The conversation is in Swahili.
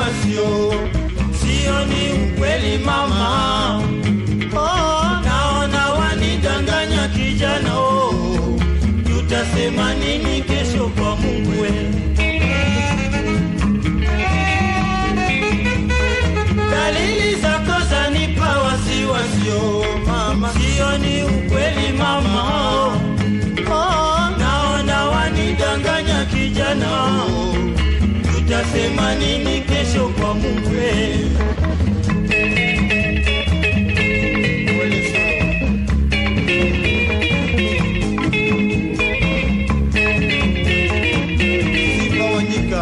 wasiwasi, sioni ukweli mama oh. Kijana, tutasema nini kesho kwa Mungu? Sifa Wanyika.